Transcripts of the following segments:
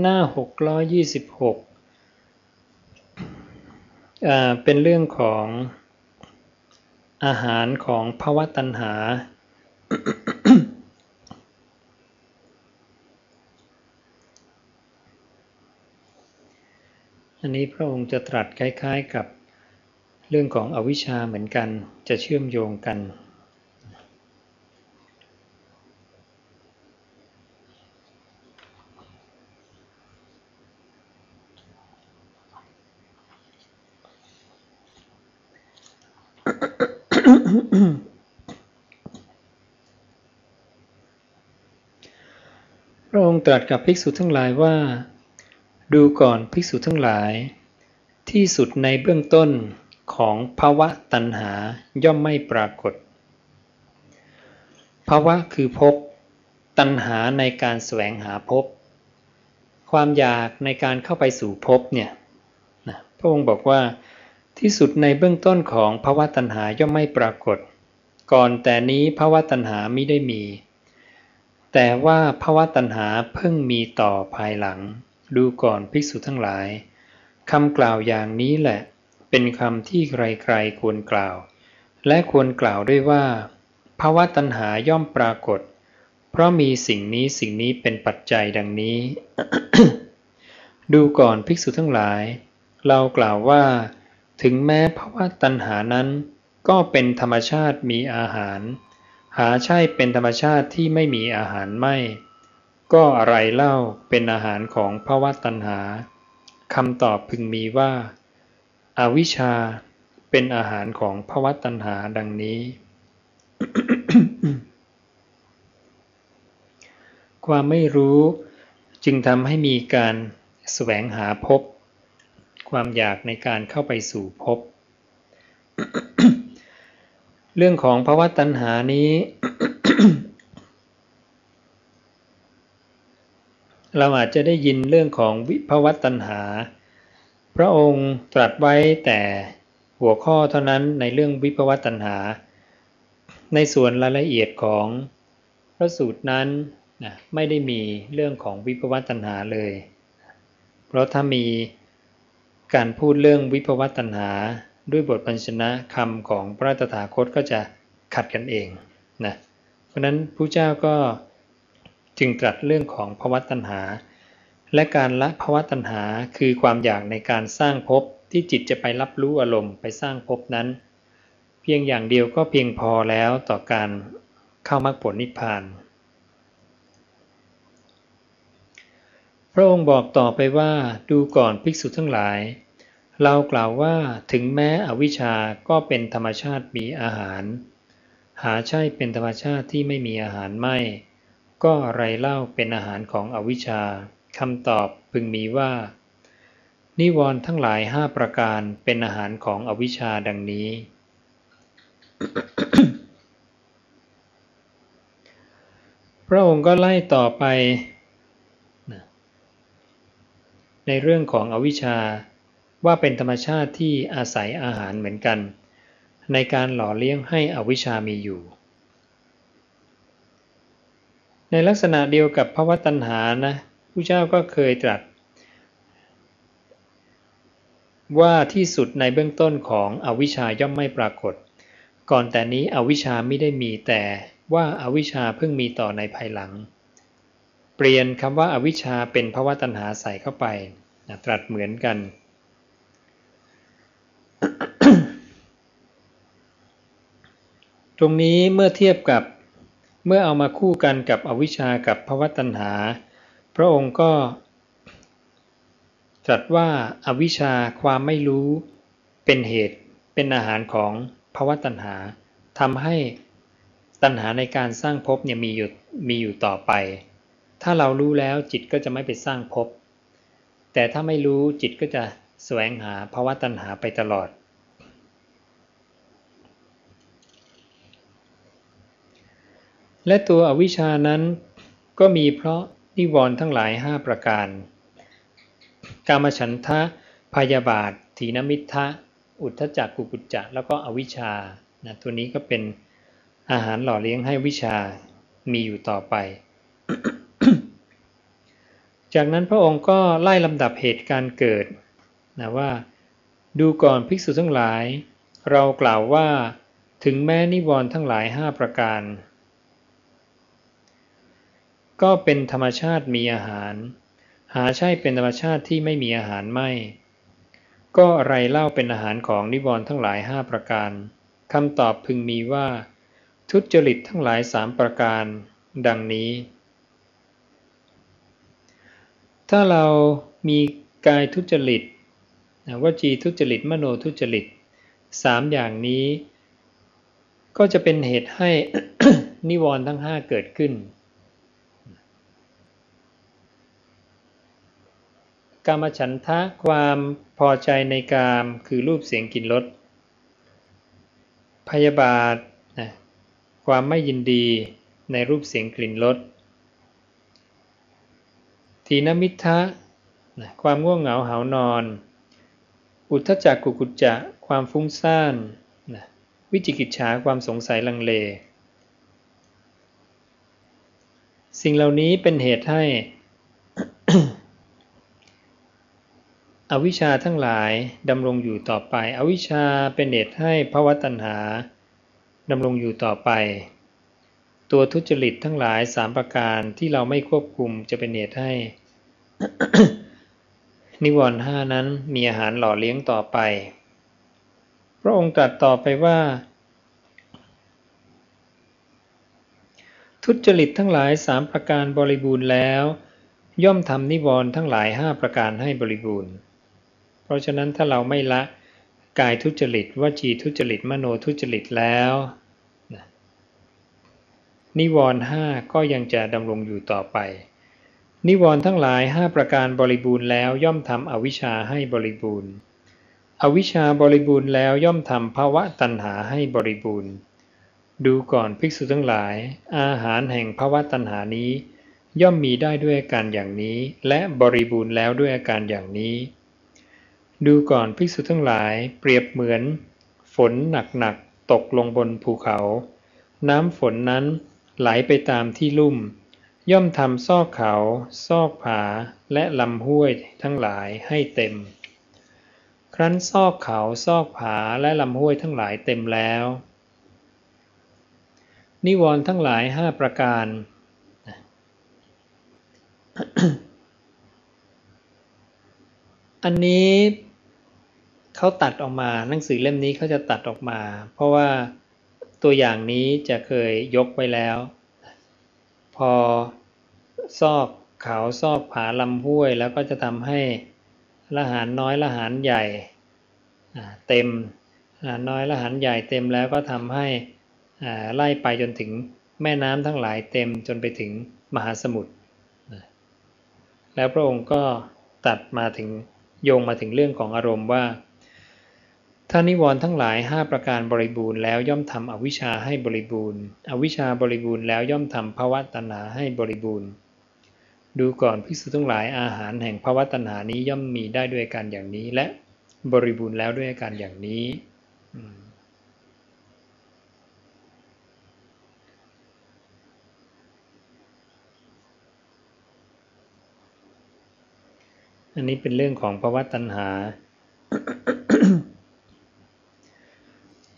หน้าหกร้อยยี่สิบหกเป็นเรื่องของอาหารของภวตัณหา อันนี้พระองค์จะตรัสคล้ายๆกับเรื่องของอวิชชาเหมือนกันจะเชื่อมโยงกันพระองค์ ตรัสกับภิกษุทั้งหลายว่า ดูก่อนภิกษุทั้งหลาย ที่สุดในเบื้องต้นของภาวะตัณหาย่อมไม่ปรากฏ ภาวะคือภพตัณหาในการแสวงหาภพความอยากในการเข้าไปสู่ภพเนี่ยนะพระองค์บอกว่าที่สุดในเบื้องต้นของภาวะตัณหาย่อมไม่ปรากฏ ก่อนแต่นี้ภาวะตัณหาไม่ได้มี แต่ว่าภาวะตัณหาเพิ่งมีต่อภายหลัง ดูก่อนภิกษุทั้งหลายคำกล่าวอย่างนี้แหละ เป็นคำที่ใครๆควรกล่าว และควรกล่าวด้วยว่าภาวะตัณหาย่อมปรากฏ เพราะมีสิ่งนี้สิ่งนี้เป็นปัจจัยดังนี้ ดูก่อนภิกษุทั้งหลาย เรากล่าวว่า ถึงแม้ภาวะตัณหานั้น ก็เป็นธรรมชาติมีอาหาร หาใช่เป็นธรรมชาติที่ไม่มีอาหารไม่ ก็อะไรเล่าเป็นอาหารของภาวะตัณหาคำตอบพึงมีว่าอาวิชชาเป็นอาหารของภาวะตัณหาดังนี้ ความไม่รู้จึงทำให้มีการแสวงหาพบ ความอยากในการเข้าไปสู่ภพ เรื่องของภาวะตัณหานี้ เราอาจจะได้ยินเรื่องของวิภวตัณหา พระองค์ตรัสไว้แต่หัวข้อเท่านั้นในเรื่องวิภวตัณหา ในส่วนรายละเอียดของพระสูตรนั้นนะไม่ได้มีเรื่องของวิภวตัณหาเลย เพราะถ้ามีการพูดเรื่องวิภวตัณหา ด้วยบทพันชนะคำของพระตถาคตก็จะขัดกันเองนะเพราะนั้นพระเจ้าก็จึงตรัสเรื่องของภวตัณหา และการละภวตัณหาคือความอยากในการสร้างภพที่จิตจะไปรับรู้อารมณ์ไปสร้างภพนั้น เพียงอย่างเดียวก็เพียงพอแล้วต่อการเข้ามรรคผลนิพพาน พระองค์บอกต่อไปว่าดูก่อนภิกษุทั้งหลาย เรากล่าวว่าถึงแม้อวิชาก็เป็นธรรมชาติมีอาหาร หาใช่เป็นธรรมชาติที่ไม่มีอาหารไม่ ก็ไรเล่าเป็นอาหารของอวิชชาคำตอบพึงมีว่า นิวรณ์ทั้งหลายห้าประการเป็นอาหารของอวิชชาดังนี้ พระองค์ก็ไล่ต่อไป ในเรื่องของอวิชชา ว่าเป็นธรรมชาติที่อาศัยอาหารเหมือนกัน ในการหล่อเลี้ยงให้อวิชามีอยู่ ในลักษณะเดียวกับภวตัณหานะผู้เจ้าก็เคยตรัส ว่าที่สุดในเบื้องต้นของอวิชาย่อมไม่ปรากฏ ก่อนแต่นี้อวิชาไม่ได้มีแต่ว่าอาวิชชาเพิ่งมีต่อในภายหลัง เปลี่ยนคำว่าอาวิชชาเป็นภาวะตัณหาใส่เข้าไปนะตรัสเหมือนกัน ตรงนี้เมื่อเทียบกับเมื่อเอามาคู่กันกับอวิชชากับภาวะตัณหา พระองค์ก็ตรัสว่าอาวิชชาความไม่รู้เป็นเหตุเป็นอาหารของภาวะตัณหาทำให้ตัณหาในการสร้างภพเนี่ยมีอยู่มีอยู่ต่อไป ถ้าเรารู้แล้วจิตก็จะไม่ไปสร้างภพแต่ถ้าไม่รู้จิตก็จะแสวงหาภาวะตัณหาไปตลอด และตัวอวิชานั้นก็มีเพราะนิวรณ์ทั้งหลาย5ประการ กามฉันทะ พยาบาทถีนมิทะ อุทธจักกุกุจจะ แล้วก็อวิชานะตัวนี้ก็เป็นอาหารหล่อเลี้ยงให้วิชามีอยู่ต่อไป จากนั้นพระองค์ก็ไล่ลำดับเหตุการเกิดนะว่าดูก่อนภิกษุทั้งหลาย เรากล่าวว่าถึงแม้นิวรณ์ทั้งหลายห้าประการ ก็เป็นธรรมชาติมีอาหาร หาใช่เป็นธรรมชาติที่ไม่มีอาหารไม่ ก็อะไรเล่าเป็นอาหารของนิวรณ์ทั้งหลายห้าประการคำตอบพึงมีว่า ทุจริตทั้งหลายสามประการ ดังนี้ ถ้าเรามีกายทุจริตวจีทุจริตมโนทุจริตสามอย่างนี้ ก็จะเป็นเหตุให้นิวรณ์ทั้งห้าเกิดขึ้น กามฉันทะความพอใจในกามคือรูปเสียงกลิ่นรสพยาบาทนะความไม่ยินดีในรูปเสียงกลิ่นรสทีนมิทะนะความง่วงเหงาหานอน อุทธจักกุกุจจะความฟุ้งซ่านนะวิจิกิจฉาความสงสัยลังเล สิ่งเหล่านี้เป็นเหตุให้ อวิชชาทั้งหลายดำรงอยู่ต่อไป อวิชชาเป็นเหตุให้ภวตัณหาดำรงอยู่ต่อไป ตัวทุจริตทั้งหลายสามประการที่เราไม่ควบคุมจะเป็นเหตุให้ นิวรณ์ห้านั้นมีอาหารหล่อเลี้ยงต่อไป พระองค์ตรัสต่อไปว่า ทุจริตทั้งหลายสามประการบริบูรณ์แล้ว ย่อมทำนิวรณ์ทั้งหลายห้าประการให้บริบูรณ์ เพราะฉะนั้นถ้าเราไม่ละกายทุจริตวจีทุจริตมโนทุจริตแล้วนิวรณ์ห้าก็ยังจะดำรงอยู่ต่อไป นิวรณ์ทั้งหลายห้าประการบริบูรณ์แล้วย่อมทำอวิชชาให้บริบูรณ์ อวิชชาบริบูรณ์แล้วย่อมทำภาวะตัณหาให้บริบูรณ์ ดูก่อนภิกษุทั้งหลาย อาหารแห่งภาวะตัณหานี้ ย่อมมีได้ด้วยอาการอย่างนี้ และบริบูรณ์แล้วด้วยอาการอย่างนี้ ดูก่อนภิกษุทั้งหลายเปรียบเหมือน ฝนหนักๆตกลงบนภูเขา น้ำฝนนั้นไหลไปตามที่ลุ่ม ย่อมทำซอกเขา ซอกผาและลำห้วยทั้งหลายให้เต็ม ครั้นซอกเขาซอกผาและลำห้วยทั้งหลายเต็มแล้ว นิวรณ์ทั้งหลายห้าประการ อันนี้เขาตัดออกมาหนังสือเล่มนี้เขาจะตัดออกมา เพราะว่าตัวอย่างนี้จะเคยยกไว้แล้ว พอซอกเขาซอกผาลำห้วย แล้วก็จะทำให้ละหารน้อยละหารใหญ่เต็มน้อยละหารใหญ่เต็มแล้วก็ทำให้ไล่ไปจนถึงแม่น้ำทั้งหลายเต็มจนไปถึงมหาสมุทรแล้วพระองค์ก็ตัดมาถึง โยงมาถึงเรื่องของอารมณ์ว่า ถ้านิวรณ์ทั้งหลายห้าประการบริบูรณ์แล้วย่อมทำอวิชชาให้บริบูรณ์ อวิชชาบริบูรณ์แล้วย่อมทำภาวะตัณหาให้บริบูรณ์ ดูก่อนภิกษุทั้งหลายอาหารแห่งภาวะตัณหานี้ย่อมมีได้ด้วยการอย่างนี้ และบริบูรณ์แล้วด้วยการอย่างนี้ อันนี้เป็นเรื่องของภาวะตัณหา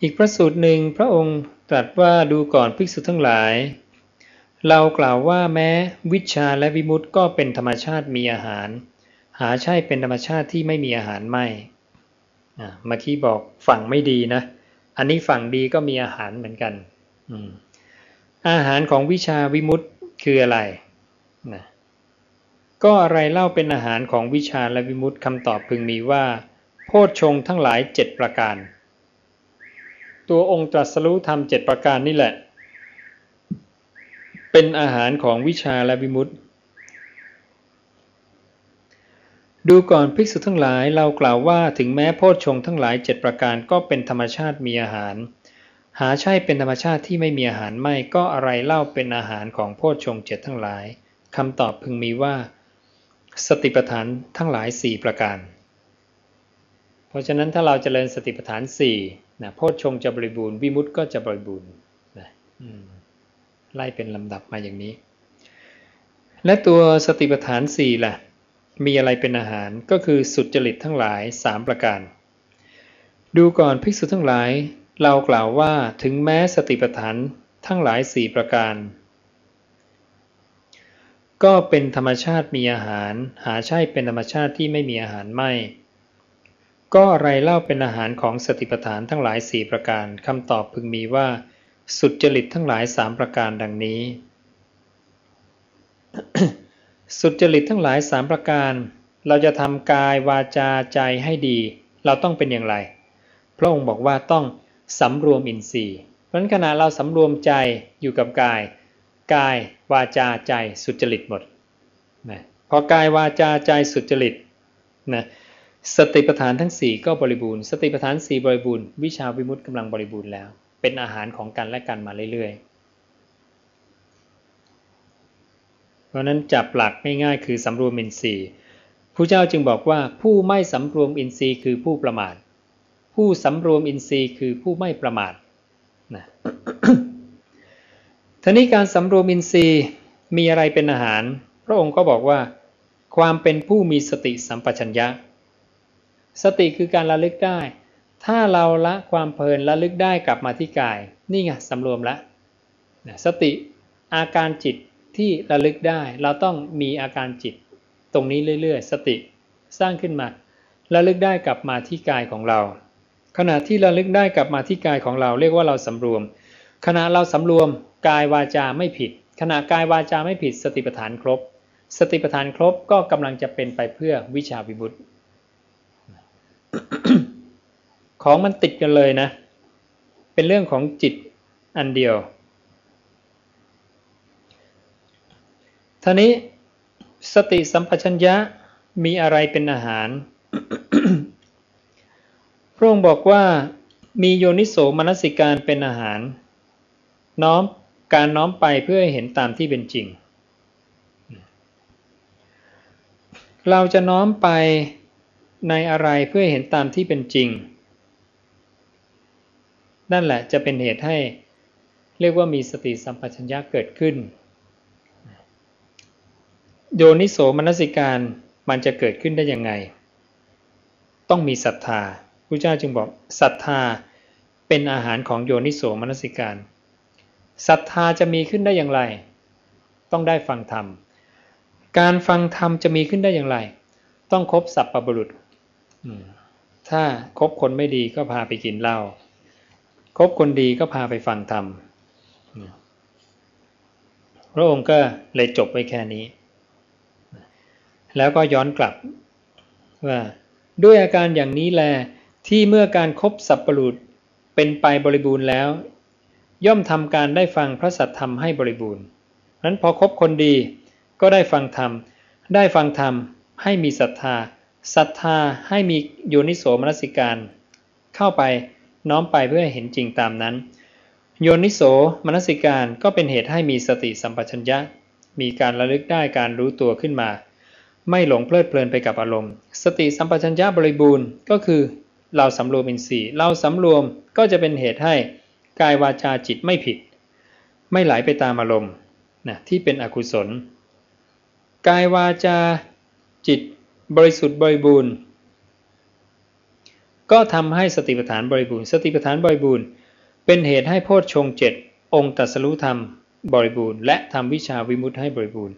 อีกพระสูตรหนึ่งพระองค์ตรัสว่าดูก่อนภิกษุทั้งหลาย เรากล่าวว่าแม้วิชาและวิมุตติก็เป็นธรรมชาติมีอาหาร หาใช่เป็นธรรมชาติที่ไม่มีอาหารไม่เมื่อกี้บอกฝั่งไม่ดีนะ อันนี้ฝั่งดีก็มีอาหารเหมือนกัน อาหารของวิชาวิมุตติคืออะไรนะ ก็อะไรเล่าเป็นอาหารของวิชาและวิมุตติคำตอบพึงมีว่า โพชฌงทั้งหลายเจ็ดประการ ตัวองค์ตรัสรู้ธรรมเจ็ดประการนี่แหละ เป็นอาหารของวิชาและวิมุตติ ดูก่อนภิกษุทั้งหลายเรากล่าวว่าถึงแม้โพชฌงทั้งหลายเจ็ดประการก็เป็นธรรมชาติมีอาหาร หาใช่เป็นธรรมชาติที่ไม่มีอาหารไม่ก็อะไรเล่าเป็นอาหารของโพชฌงเจ็ดทั้งหลายคำตอบพึงมีว่า สติปัฏฐานทั้งหลายสี่ประการ เพราะฉะนั้นถ้าเราจเจริญสติปัฏฐานสี่นะโพชฌงจะบริบูรณ์วิมุตต์ก็จะบริบูรณ์นะไล่เป็นลำดับมาอย่างนี้ และตัวสติปัฏฐานสี่ล่ะ มีอะไรเป็นอาหารก็คือสุจริตทั้งหลายสามประการ ดูก่อนภิกษุทั้งหลาย เรากล่าวว่าถึงแม้สติปัฏฐานทั้งหลายสี่ประการ ก็เป็นธรรมชาติมีอาหาร หาใช่เป็นธรรมชาติที่ไม่มีอาหารไม่ ก็อะไรเล่าเป็นอาหารของสติปัฏฐานทั้งหลายสี่ประการคำตอบพึงมีว่า สุดจริตทั้งหลายสามประการดังนี้ สุดจริตทั้งหลายสามประการ เราจะทำกายวาจาใจให้ดี เราต้องเป็นอย่างไร พระองค์บอกว่าต้องสำรวมอินทรีย์ เพราะนั้นขณะเราสำรวมใจอยู่กับกาย กายวาจาใจสุจริตหมดนะพอกายวาจาใจสุจริตนะสติปัฏฐานทั้ง 4 ก็บริบูรณ์ สติปัฏฐาน 4 บริบูรณ์วิชาวิมุตติกำลังบริบูรณ์แล้ว เป็นอาหารของกันและกันมาเรื่อยๆ เพราะนั้นจับหลักง่ายๆคือสำรวมอินทรีย์ผู้เจ้าจึงบอกว่าผู้ไม่สำรวมอินทรีย์คือผู้ประมาท ผู้สำรวมอินทรีย์คือผู้ไม่ประมาทนะ ทีนี้การสำรวมอินทรีย์มีอะไรเป็นอาหาร พระองค์ก็บอกว่า ความเป็นผู้มีสติสัมปชัญญะ สติคือการระลึกได้ ถ้าเราละความเพลินระลึกได้กลับมาที่กาย นี่ไงสำรวมละสติอาการจิตที่ระลึกได้ เราต้องมีอาการจิต ตรงนี้เรื่อยๆ สติสร้างขึ้นมาระลึกได้กลับมาที่กายของเรา ขณะที่ระลึกได้กลับมาที่กายของเรา เรียกว่าเราสำรวม ขณะเราสำรวม กายวาจาไม่ผิด ขณะกายวาจาไม่ผิด สติปัฏฐานครบ สติปัฏฐานครบก็กำลังจะเป็นไปเพื่อวิชาวิบุตรของมันติดกันเลยนะ เป็นเรื่องของจิตอันเดียวท่านี้สติสัมปชัญญะมีอะไรเป็นอาหาร พระองค์บอกว่ามีโยนิโสมนสิการเป็นอาหาร น้อม การน้อมไปเพื่อเห็นตามที่เป็นจริง เราจะน้อมไปในอะไรเพื่อเห็นตามที่เป็นจริง นั่นแหละจะเป็นเหตุให้เรียกว่ามีสติสัมปชัญญะเกิดขึ้น โยนิโสมนสิการมันจะเกิดขึ้นได้ยังไง ต้องมีศรัทธาพระเจ้าจึงบอกศรัทธาเป็นอาหารของโยนิโสมนสิการ ศรัทธาจะมีขึ้นได้อย่างไร ต้องได้ฟังธรรม การฟังธรรมจะมีขึ้นได้อย่างไร ต้องคบสัพปบุรุษถ้าคบคนไม่ดีก็พาไปกินเหล้าคบคนดีก็พาไปฟังธรรมพระองค์ก็เลยจบไว้แค่นี้ แล้วก็ย้อนกลับว่าด้วยอาการอย่างนี้แลที่เมื่อการครบสัพปรุษเป็นไปบริบูรณ์แล้ว ย่อมทำการได้ฟังพระสัทธรรมให้บริบูรณ์นั้นพอคบคนดีก็ได้ฟังธรรม ได้ฟังธรรมให้มีศรัทธาศรัทธาให้มีโยนิโสมนสิการ เข้าไปน้อมไปเพื่อเห็นจริงตามนั้น โยนิโสมนสิการก็เป็นเหตุให้มีสติสัมปชัญญะ มีการระลึกได้การรู้ตัวขึ้นมา ไม่หลงเพลิดเพลินไปกับอารมณ์ สติสัมปชัญญะบริบูรณ์ก็คือ เราสำรวมอินทรีย์เราสำรวมก็จะเป็นเหตุให้ กายวาจาจิตไม่ผิด ไม่ไหลไปตามอารมณ์นะที่เป็นอกุศล กายวาจาจิตบริสุทธิ์บริบูรณ์ ก็ทำให้สติปัฏฐานบริบูรณ์ สติปัฏฐานบริบูรณ์ เป็นเหตุให้โพชฌงเจ็ดองค์ตัสรู้ธรรมบริบูรณ์ และทำวิชาวิมุตติให้บริบูรณ์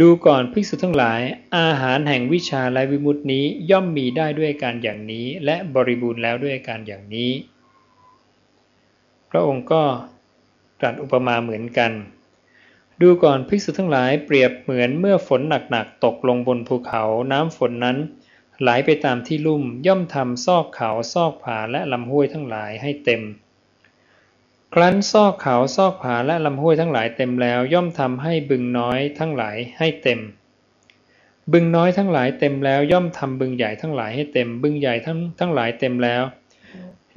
ดูก่อนภิกษุทั้งหลาย อาหารแห่งวิชาและวิมุตินี้ย่อมมีได้ด้วยการอย่างนี้ และบริบูรณ์แล้วด้วยการอย่างนี้ พระองค์ก็ตรัสอุปมาเหมือนกัน ดูก่อนภิกษุทั้งหลายเปรียบเหมือนเมื่อฝนหนักๆตกลงบนภูเขาน้ำฝนนั้นไหลไปตามที่ลุ่มย่อมทำซอกเขาซอกผาและลำห้วยทั้งหลายให้เต็ม ครั้นซอกเขาซอกผาและลำห้วยทั้งหลายเต็มแล้ว ย่อมทำให้บึงน้อยทั้งหลายให้เต็ม บึงน้อยทั้งหลายเต็มแล้ว ย่อมทำบึงใหญ่ทั้งหลายให้เต็ม บึงใหญ่ทั้งทั้งหลายเต็มแล้ว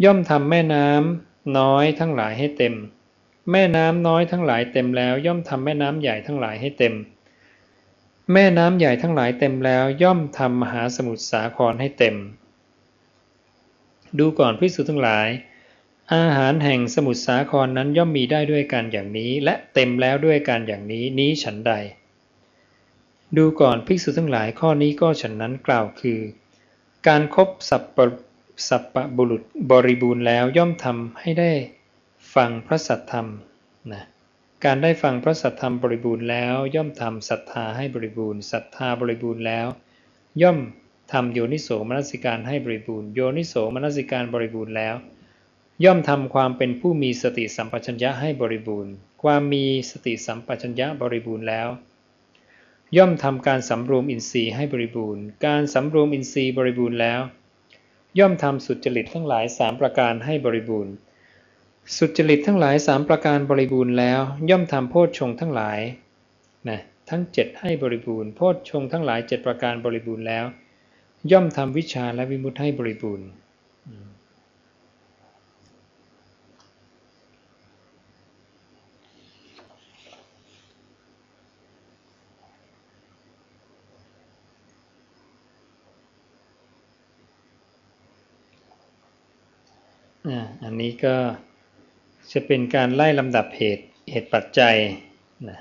ย่อมทำแม่น้ำ น้อยทั้งหลายให้เต็ม แม่น้ำน้อยทั้งหลายเต็มแล้ว ย่อมทำแม่น้ำใหญ่ทั้งหลายให้เต็ม แม่น้ำใหญ่ทั้งหลายเต็มแล้ว ย่อมทำมหาสมุทรสาครให้เต็ม ดูก่อนพิสุทั้งหลาย อาหารแห่งสมุทรสาครนั้นย่อมมีได้ด้วยกันอย่างนี้ และเต็มแล้วด้วยกันอย่างนี้นี้ฉันใด ดูก่อนภิกษุทั้งหลายข้อนี้ก็ฉันนั้นกล่าวคือ การครบสัพป สัพปบุรุษบริบูรณ์แล้วย่อมทำให้ได้ฟังพระสัทธรรมนะการได้ฟังพระสัทธรรมบริบูรณ์แล้ว ย่อมทำศรัทธาให้บริบูรณ์ศรัทธาบริบูรณ์แล้ว ย่อมทำโยนิโสมนสิการให้บริบูรณ์โยนิโสมนสิการบริบูรณ์แล้ว ย่อมทำความเป็นผู้มีสติสัมปชัญญะให้บริบูรณ์ ความมีสติสัมปชัญญะบริบูรณ์แล้ว ย่อมทำการสำรวมอินทรีย์ให้บริบูรณ์ การสำรวมอินทรีย์บริบูรณ์แล้ว ย่อมทำสุจริตทั้งหลายสามประการให้บริบูรณ์ สุจริตทั้งหลายสามประการบริบูรณ์แล้ว ย่อมทำโพชฌงทั้งหลายนะทั้งเจ็ดให้บริบูรณ์โพชฌงทั้งหลายเจ็ดประการบริบูรณ์แล้ว ย่อมทำวิชาและวิมุตให้บริบูรณ์ อันนี้ก็จะเป็นการไล่ลำดับเหตุเหตุปัจจัยนะ